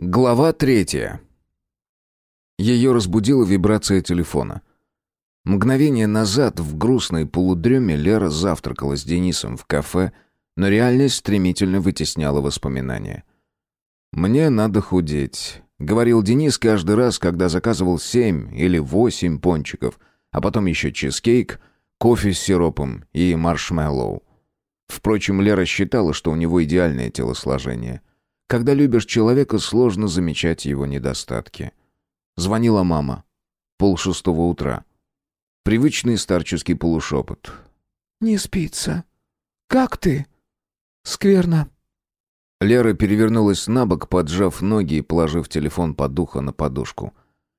Глава третья. Ее разбудила вибрация телефона. Мгновение назад в грустной полудреме Лера завтракала с Денисом в кафе, но реальность стремительно вытесняла воспоминания. «Мне надо худеть», — говорил Денис каждый раз, когда заказывал семь или восемь пончиков, а потом еще чизкейк, кофе с сиропом и маршмеллоу. Впрочем, Лера считала, что у него идеальное телосложение — когда любишь человека, сложно замечать его недостатки. Звонила мама. Пол шестого утра. Привычный старческий полушепот. «Не спится. Как ты?» «Скверно». Лера перевернулась на бок, поджав ноги и положив телефон под ухо на подушку.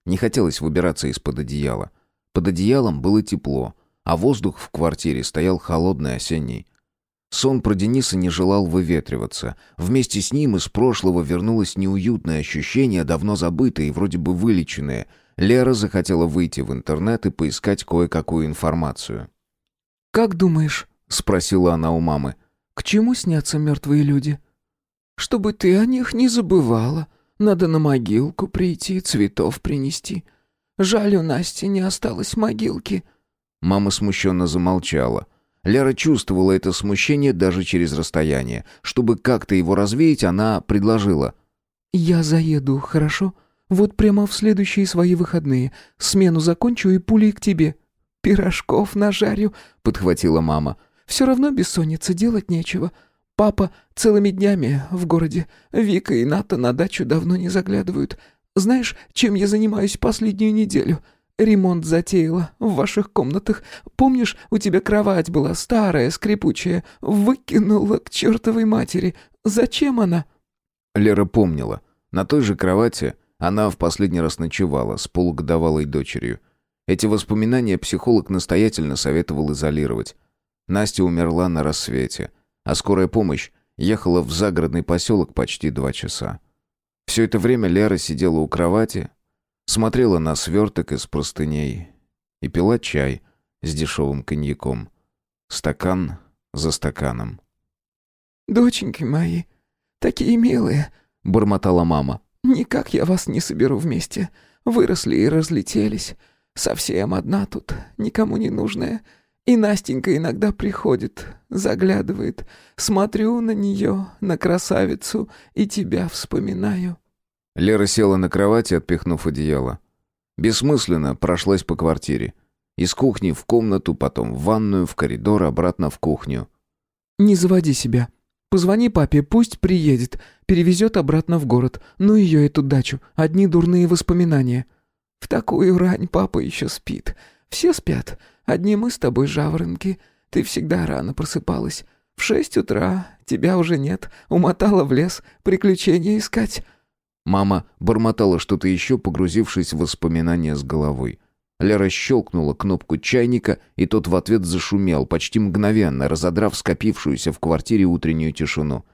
Не хотелось выбираться из-под одеяла. Под одеялом было тепло, а воздух в квартире стоял холодный осенний. Сон про Дениса не желал выветриваться. Вместе с ним из прошлого вернулось неуютное ощущение, давно забытое и вроде бы вылеченное. Лера захотела выйти в интернет и поискать кое-какую информацию. «Как думаешь?» — спросила она у мамы. «К чему снятся мертвые люди?» «Чтобы ты о них не забывала. Надо на могилку прийти, цветов принести. Жаль, у Насти не осталось могилки». Мама смущенно замолчала. Лера чувствовала это смущение даже через расстояние. Чтобы как-то его развеять, она предложила. «Я заеду, хорошо? Вот прямо в следующие свои выходные. Смену закончу и пулей к тебе. Пирожков нажарю», — подхватила мама. «Все равно бессонница, делать нечего. Папа целыми днями в городе. Вика и Ната на дачу давно не заглядывают. Знаешь, чем я занимаюсь последнюю неделю?» Ремонт затеяла в ваших комнатах. Помнишь, у тебя кровать была старая, скрипучая. Выкинула к чертовой матери. Зачем она?» Лера помнила. На той же кровати она в последний раз ночевала с полугодовалой дочерью. Эти воспоминания психолог настоятельно советовал изолировать. Настя умерла на рассвете, а скорая помощь ехала в загородный поселок почти два часа. Все это время Лера сидела у кровати, смотрела на сверток из простыней и пила чай с дешевым коньяком. Стакан за стаканом. «Доченьки мои, такие милые», — бормотала мама. «Никак я вас не соберу вместе. Выросли и разлетелись. Совсем одна тут, никому не нужная. И Настенька иногда приходит, заглядывает. Смотрю на нее, на красавицу, и тебя вспоминаю». Лера села на кровати, отпихнув одеяло. Бессмысленно прошлась по квартире. Из кухни в комнату, потом в ванную, в коридор, обратно в кухню. «Не заводи себя. Позвони папе, пусть приедет, перевезет обратно в город. Ну ее эту дачу, одни дурные воспоминания». «В такую рань папа еще спит. Все спят. Одни мы с тобой жаворонки. Ты всегда рано просыпалась. В шесть утра, тебя уже нет. Умотала в лес, приключения искать». Мама бормотала что-то еще, погрузившись в воспоминания с головой. Лера щелкнула кнопку чайника, и тот в ответ зашумел, почти мгновенно, разодрав скопившуюся в квартире утреннюю тишину.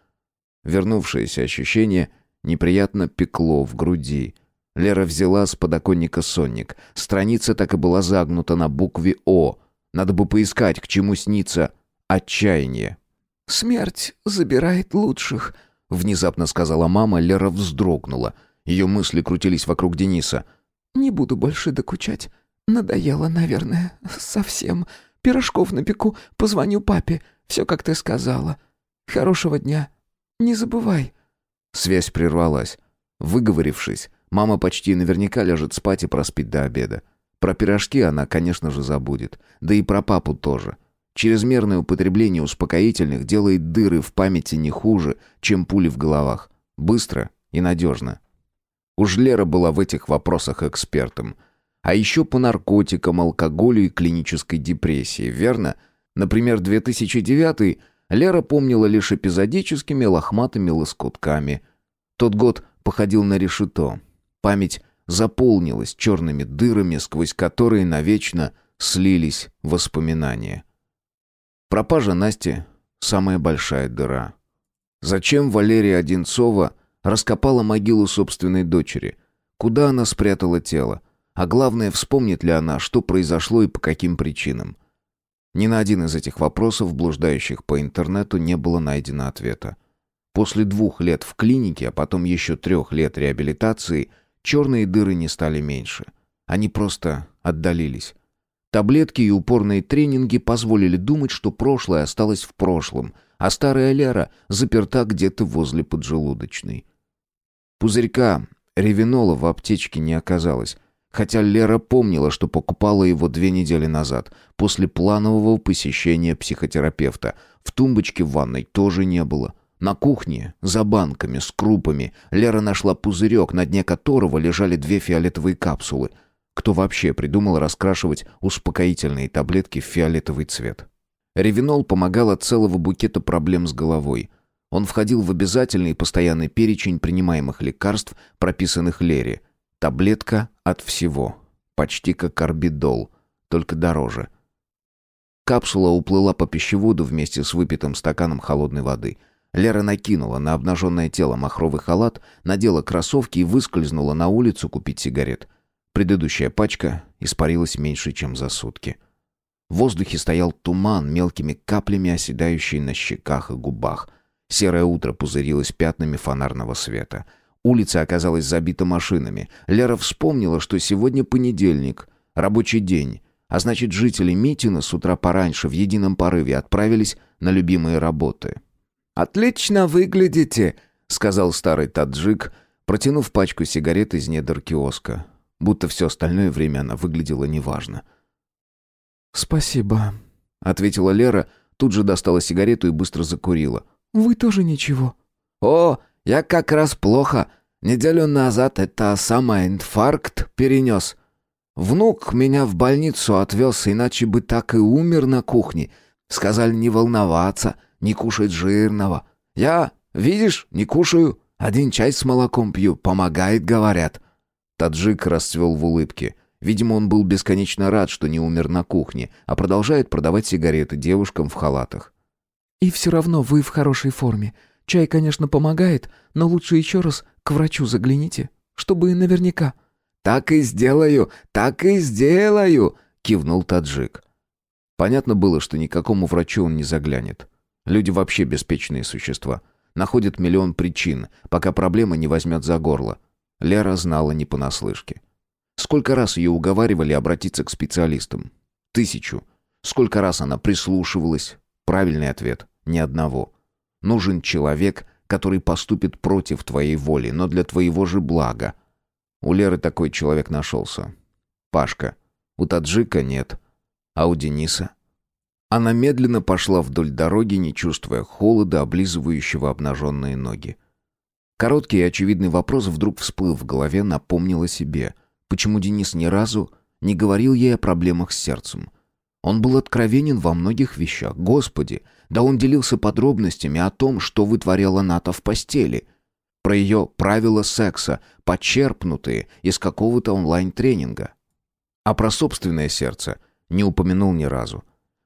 Вернувшееся ощущение неприятно пекло в груди. Лера взяла с подоконника сонник. Страница так и была загнута на букве «О». Надо бы поискать, к чему снится отчаяние. «Смерть забирает лучших», Внезапно сказала мама, Лера вздрогнула. Ее мысли крутились вокруг Дениса. «Не буду больше докучать. Надоело, наверное. Совсем. Пирожков напеку, позвоню папе. Все, как ты сказала. Хорошего дня. Не забывай». Связь прервалась. Выговорившись, мама почти наверняка ляжет спать и проспит до обеда. Про пирожки она, конечно же, забудет. Да и про папу тоже. Чрезмерное употребление успокоительных делает дыры в памяти не хуже, чем пули в головах. Быстро и надежно. Уж Лера была в этих вопросах экспертом. А еще по наркотикам, алкоголю и клинической депрессии, верно? Например, 2009 Лера помнила лишь эпизодическими лохматыми лоскутками. Тот год походил на решето. Память заполнилась черными дырами, сквозь которые навечно слились воспоминания. Пропажа Насти – самая большая дыра. Зачем Валерия Одинцова раскопала могилу собственной дочери? Куда она спрятала тело? А главное, вспомнит ли она, что произошло и по каким причинам? Ни на один из этих вопросов, блуждающих по интернету, не было найдено ответа. После двух лет в клинике, а потом еще трех лет реабилитации, черные дыры не стали меньше. Они просто отдалились. Таблетки и упорные тренинги позволили думать, что прошлое осталось в прошлом, а старая Лера заперта где-то возле поджелудочной. Пузырька ревенола в аптечке не оказалось, хотя Лера помнила, что покупала его две недели назад, после планового посещения психотерапевта. В тумбочке в ванной тоже не было. На кухне, за банками, с крупами, Лера нашла пузырек, на дне которого лежали две фиолетовые капсулы. Кто вообще придумал раскрашивать успокоительные таблетки в фиолетовый цвет? Ревенол помогал от целого букета проблем с головой. Он входил в обязательный постоянный перечень принимаемых лекарств, прописанных Лере. Таблетка от всего. Почти как карбидол, только дороже. Капсула уплыла по пищеводу вместе с выпитым стаканом холодной воды – Лера накинула на обнаженное тело махровый халат, надела кроссовки и выскользнула на улицу купить сигарет. Предыдущая пачка испарилась меньше, чем за сутки. В воздухе стоял туман, мелкими каплями оседающий на щеках и губах. Серое утро пузырилось пятнами фонарного света. Улица оказалась забита машинами. Лера вспомнила, что сегодня понедельник, рабочий день, а значит, жители Митина с утра пораньше в едином порыве отправились на любимые работы. «Отлично выглядите», — сказал старый таджик, протянув пачку сигарет из недр киоска. Будто все остальное время она выглядела неважно. «Спасибо», — ответила Лера, тут же достала сигарету и быстро закурила. «Вы тоже ничего». «О, я как раз плохо. Неделю назад это самое инфаркт перенес. Внук меня в больницу отвез, иначе бы так и умер на кухне. Сказали не волноваться» не кушать жирного. Я, видишь, не кушаю, один чай с молоком пью, помогает, говорят». Таджик расцвел в улыбке. Видимо, он был бесконечно рад, что не умер на кухне, а продолжает продавать сигареты девушкам в халатах. «И все равно вы в хорошей форме. Чай, конечно, помогает, но лучше еще раз к врачу загляните, чтобы наверняка». «Так и сделаю, так и сделаю!» — кивнул таджик. Понятно было, что никакому врачу он не заглянет. Люди вообще беспечные существа. Находят миллион причин, пока проблема не возьмет за горло. Лера знала не понаслышке. Сколько раз ее уговаривали обратиться к специалистам? Тысячу. Сколько раз она прислушивалась? Правильный ответ – ни одного. Нужен человек, который поступит против твоей воли, но для твоего же блага. У Леры такой человек нашелся. Пашка. У таджика нет. А у Дениса? Она медленно пошла вдоль дороги, не чувствуя холода, облизывающего обнаженные ноги. Короткий и очевидный вопрос вдруг всплыл в голове, напомнил о себе. Почему Денис ни разу не говорил ей о проблемах с сердцем? Он был откровенен во многих вещах. Господи, да он делился подробностями о том, что вытворяла Ната в постели. Про ее правила секса, почерпнутые из какого-то онлайн-тренинга. А про собственное сердце не упомянул ни разу.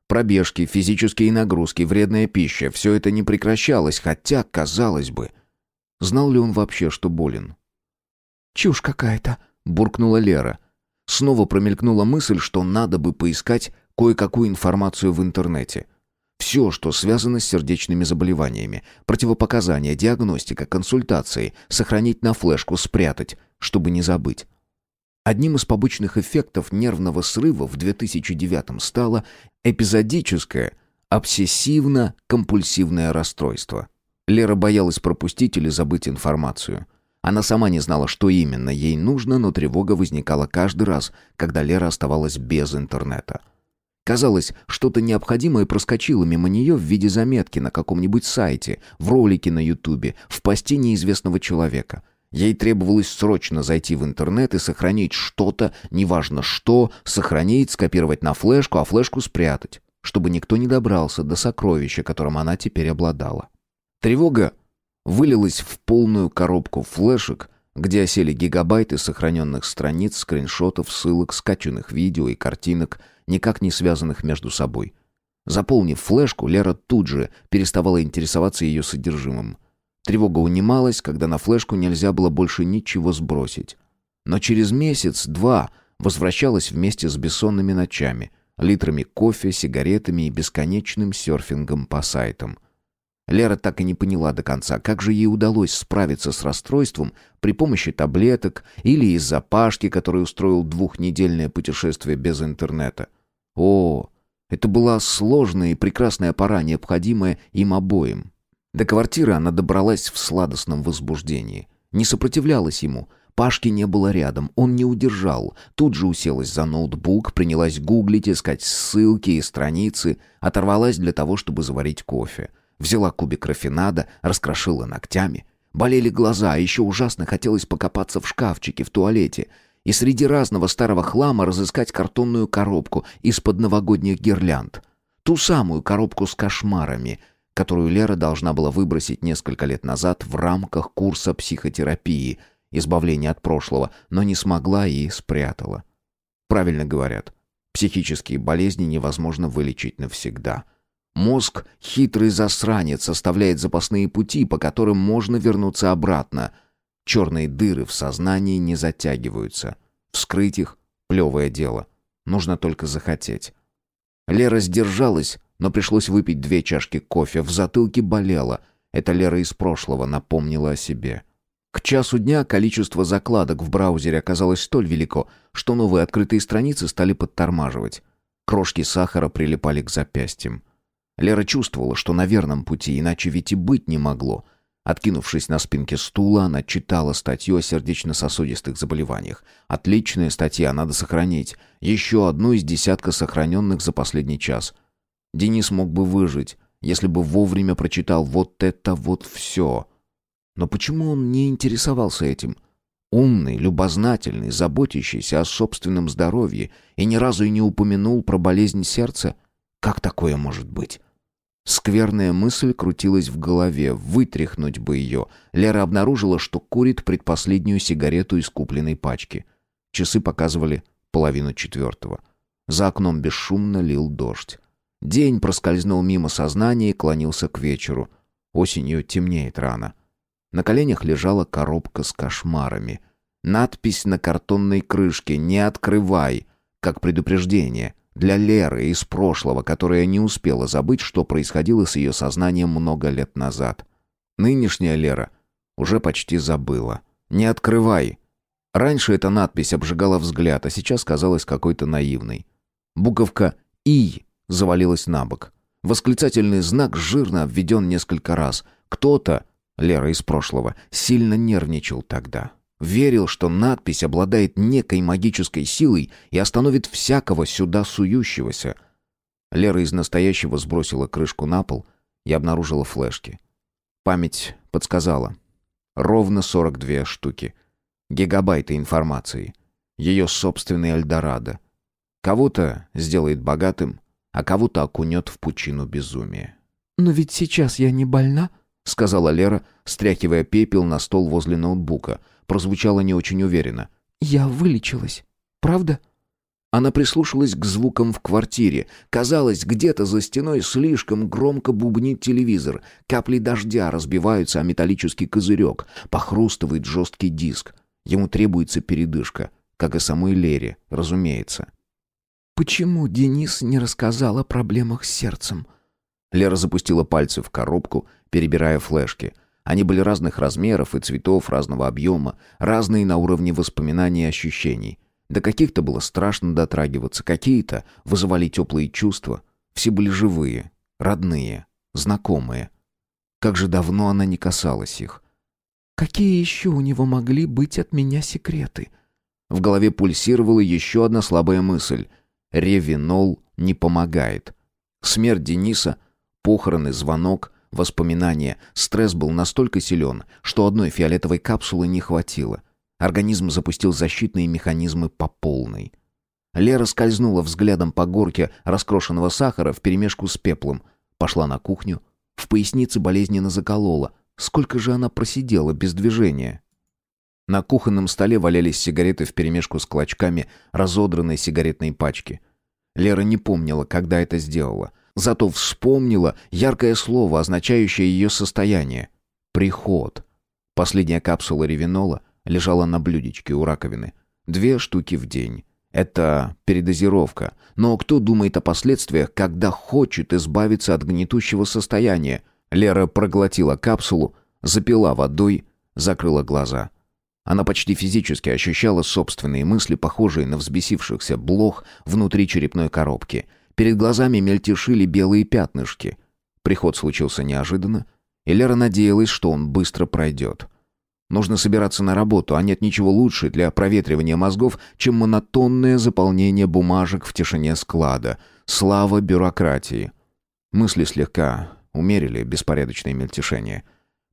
Пробежки, физические нагрузки, вредная пища — все это не прекращалось, хотя, казалось бы... Знал ли он вообще, что болен? «Чушь какая-то», — буркнула Лера. Снова промелькнула мысль, что надо бы поискать кое-какую информацию в интернете. Все, что связано с сердечными заболеваниями, противопоказания, диагностика, консультации, сохранить на флешку, спрятать, чтобы не забыть. Одним из побочных эффектов нервного срыва в 2009 стало эпизодическое обсессивно-компульсивное расстройство. Лера боялась пропустить или забыть информацию. Она сама не знала, что именно ей нужно, но тревога возникала каждый раз, когда Лера оставалась без интернета. Казалось, что-то необходимое проскочило мимо нее в виде заметки на каком-нибудь сайте, в ролике на ютубе, в посте неизвестного человека – Ей требовалось срочно зайти в интернет и сохранить что-то, неважно что, сохранить, скопировать на флешку, а флешку спрятать, чтобы никто не добрался до сокровища, которым она теперь обладала. Тревога вылилась в полную коробку флешек, где осели гигабайты сохраненных страниц, скриншотов, ссылок, скачанных видео и картинок, никак не связанных между собой. Заполнив флешку, Лера тут же переставала интересоваться ее содержимым. Тревога унималась, когда на флешку нельзя было больше ничего сбросить. Но через месяц-два возвращалась вместе с бессонными ночами, литрами кофе, сигаретами и бесконечным серфингом по сайтам. Лера так и не поняла до конца, как же ей удалось справиться с расстройством при помощи таблеток или из-за Пашки, который устроил двухнедельное путешествие без интернета. О, это была сложная и прекрасная пора, необходимая им обоим. До квартиры она добралась в сладостном возбуждении. Не сопротивлялась ему. Пашки не было рядом, он не удержал. Тут же уселась за ноутбук, принялась гуглить, искать ссылки и страницы, оторвалась для того, чтобы заварить кофе. Взяла кубик рафинада, раскрошила ногтями. Болели глаза, а еще ужасно хотелось покопаться в шкафчике в туалете и среди разного старого хлама разыскать картонную коробку из-под новогодних гирлянд. Ту самую коробку с кошмарами, которую Лера должна была выбросить несколько лет назад в рамках курса психотерапии «Избавление от прошлого», но не смогла и спрятала. Правильно говорят, психические болезни невозможно вылечить навсегда – Мозг, хитрый засранец, составляет запасные пути, по которым можно вернуться обратно. Черные дыры в сознании не затягиваются. Вскрыть их — плевое дело. Нужно только захотеть. Лера сдержалась, но пришлось выпить две чашки кофе. В затылке болело. Это Лера из прошлого напомнила о себе. К часу дня количество закладок в браузере оказалось столь велико, что новые открытые страницы стали подтормаживать. Крошки сахара прилипали к запястьям. Лера чувствовала, что на верном пути, иначе ведь и быть не могло. Откинувшись на спинке стула, она читала статью о сердечно-сосудистых заболеваниях. Отличная статья, надо сохранить. Еще одну из десятка сохраненных за последний час. Денис мог бы выжить, если бы вовремя прочитал вот это вот все. Но почему он не интересовался этим? Умный, любознательный, заботящийся о собственном здоровье и ни разу и не упомянул про болезнь сердца? Как такое может быть? Скверная мысль крутилась в голове, вытряхнуть бы ее. Лера обнаружила, что курит предпоследнюю сигарету из купленной пачки. Часы показывали половину четвертого. За окном бесшумно лил дождь. День проскользнул мимо сознания и клонился к вечеру. Осенью темнеет рано. На коленях лежала коробка с кошмарами. Надпись на картонной крышке «Не открывай», как предупреждение — для Леры из прошлого, которая не успела забыть, что происходило с ее сознанием много лет назад. Нынешняя Лера уже почти забыла. «Не открывай!» Раньше эта надпись обжигала взгляд, а сейчас казалась какой-то наивной. Буковка «И» завалилась на бок. Восклицательный знак жирно обведен несколько раз. Кто-то, Лера из прошлого, сильно нервничал тогда. Верил, что надпись обладает некой магической силой и остановит всякого сюда сующегося. Лера из настоящего сбросила крышку на пол и обнаружила флешки. Память подсказала. Ровно 42 штуки. Гигабайты информации. Ее собственный Эльдорадо. Кого-то сделает богатым, а кого-то окунет в пучину безумия. «Но ведь сейчас я не больна», — сказала Лера, стряхивая пепел на стол возле ноутбука — прозвучало не очень уверенно. «Я вылечилась. Правда?» Она прислушалась к звукам в квартире. Казалось, где-то за стеной слишком громко бубнит телевизор. Капли дождя разбиваются о металлический козырек. Похрустывает жесткий диск. Ему требуется передышка. Как и самой Лере, разумеется. «Почему Денис не рассказал о проблемах с сердцем?» Лера запустила пальцы в коробку, перебирая флешки — они были разных размеров и цветов, разного объема, разные на уровне воспоминаний и ощущений. До каких-то было страшно дотрагиваться, какие-то вызывали теплые чувства. Все были живые, родные, знакомые. Как же давно она не касалась их. «Какие еще у него могли быть от меня секреты?» В голове пульсировала еще одна слабая мысль. Ревинол не помогает. Смерть Дениса, похороны, звонок, Воспоминания. Стресс был настолько силен, что одной фиолетовой капсулы не хватило. Организм запустил защитные механизмы по полной. Лера скользнула взглядом по горке раскрошенного сахара вперемешку с пеплом. Пошла на кухню. В пояснице болезненно заколола. Сколько же она просидела без движения? На кухонном столе валялись сигареты вперемешку с клочками разодранной сигаретной пачки. Лера не помнила, когда это сделала — Зато вспомнила яркое слово, означающее ее состояние. Приход. Последняя капсула ревинола лежала на блюдечке у раковины. Две штуки в день. Это передозировка. Но кто думает о последствиях, когда хочет избавиться от гнетущего состояния? Лера проглотила капсулу, запила водой, закрыла глаза. Она почти физически ощущала собственные мысли, похожие на взбесившихся блох внутри черепной коробки. Перед глазами мельтешили белые пятнышки. Приход случился неожиданно, и Лера надеялась, что он быстро пройдет. Нужно собираться на работу, а нет ничего лучше для проветривания мозгов, чем монотонное заполнение бумажек в тишине склада. Слава бюрократии. Мысли слегка умерили беспорядочное мельтешение.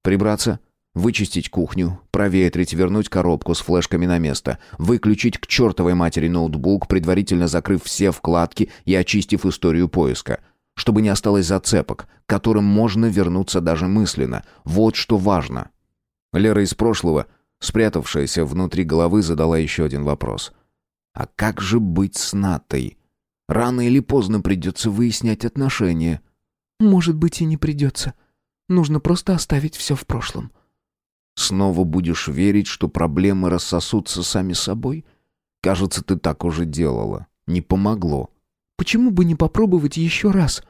Прибраться, вычистить кухню, проветрить, вернуть коробку с флешками на место, выключить к чертовой матери ноутбук, предварительно закрыв все вкладки и очистив историю поиска. Чтобы не осталось зацепок, к которым можно вернуться даже мысленно. Вот что важно. Лера из прошлого, спрятавшаяся внутри головы, задала еще один вопрос. «А как же быть с Натой? Рано или поздно придется выяснять отношения». «Может быть, и не придется. Нужно просто оставить все в прошлом». «Снова будешь верить, что проблемы рассосутся сами собой? Кажется, ты так уже делала. Не помогло». «Почему бы не попробовать еще раз?»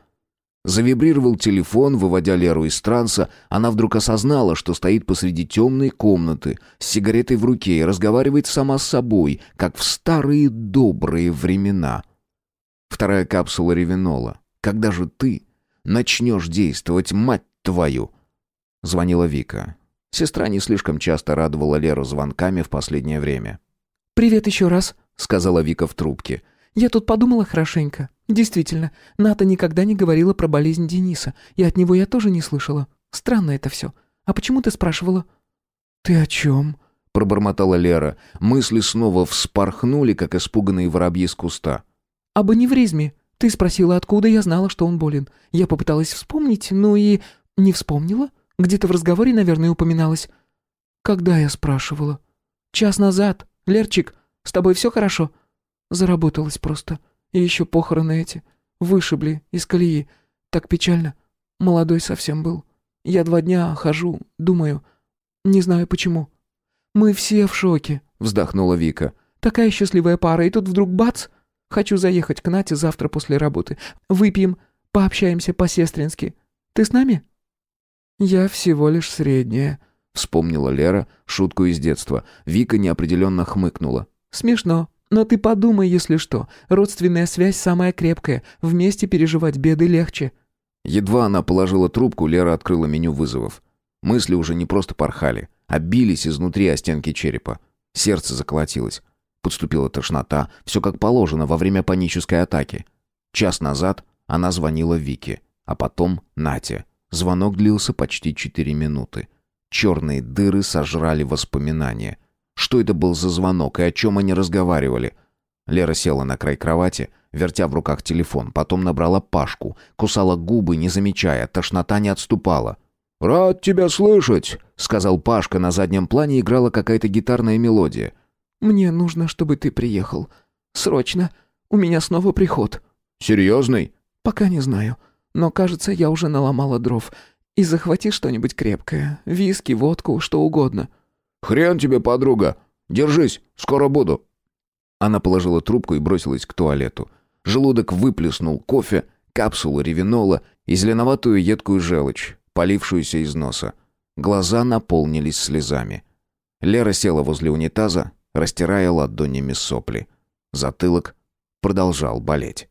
Завибрировал телефон, выводя Леру из транса. Она вдруг осознала, что стоит посреди темной комнаты с сигаретой в руке и разговаривает сама с собой, как в старые добрые времена. Вторая капсула ревенола. «Когда же ты начнешь действовать, мать твою?» Звонила Вика. Сестра не слишком часто радовала Леру звонками в последнее время. «Привет еще раз», — сказала Вика в трубке. «Я тут подумала хорошенько. Действительно, Ната никогда не говорила про болезнь Дениса, и от него я тоже не слышала. Странно это все. А почему ты спрашивала?» «Ты о чем?» — пробормотала Лера. Мысли снова вспорхнули, как испуганные воробьи с куста. «Об аневризме. Ты спросила, откуда я знала, что он болен. Я попыталась вспомнить, ну и... Не вспомнила? Где-то в разговоре, наверное, упоминалось». «Когда я спрашивала?» «Час назад. Лерчик, с тобой все хорошо?» «Заработалась просто». И еще похороны эти. Вышибли из колеи. Так печально. Молодой совсем был. Я два дня хожу, думаю. Не знаю почему. Мы все в шоке, вздохнула Вика. Такая счастливая пара, и тут вдруг бац! Хочу заехать к Нате завтра после работы. Выпьем, пообщаемся по-сестрински. Ты с нами? Я всего лишь средняя, вспомнила Лера шутку из детства. Вика неопределенно хмыкнула. Смешно. Но ты подумай, если что. Родственная связь самая крепкая. Вместе переживать беды легче». Едва она положила трубку, Лера открыла меню вызовов. Мысли уже не просто порхали, а бились изнутри о стенки черепа. Сердце заколотилось. Подступила тошнота, все как положено во время панической атаки. Час назад она звонила Вике, а потом Нате. Звонок длился почти четыре минуты. Черные дыры сожрали воспоминания. Что это был за звонок и о чем они разговаривали? Лера села на край кровати, вертя в руках телефон, потом набрала Пашку, кусала губы, не замечая, тошнота не отступала. «Рад тебя слышать», — сказал Пашка, на заднем плане играла какая-то гитарная мелодия. «Мне нужно, чтобы ты приехал. Срочно. У меня снова приход». «Серьезный?» «Пока не знаю. Но, кажется, я уже наломала дров. И захвати что-нибудь крепкое. Виски, водку, что угодно». «Хрен тебе, подруга! Держись, скоро буду!» Она положила трубку и бросилась к туалету. Желудок выплеснул кофе, капсулу ревенола и зеленоватую едкую желчь, полившуюся из носа. Глаза наполнились слезами. Лера села возле унитаза, растирая ладонями сопли. Затылок продолжал болеть.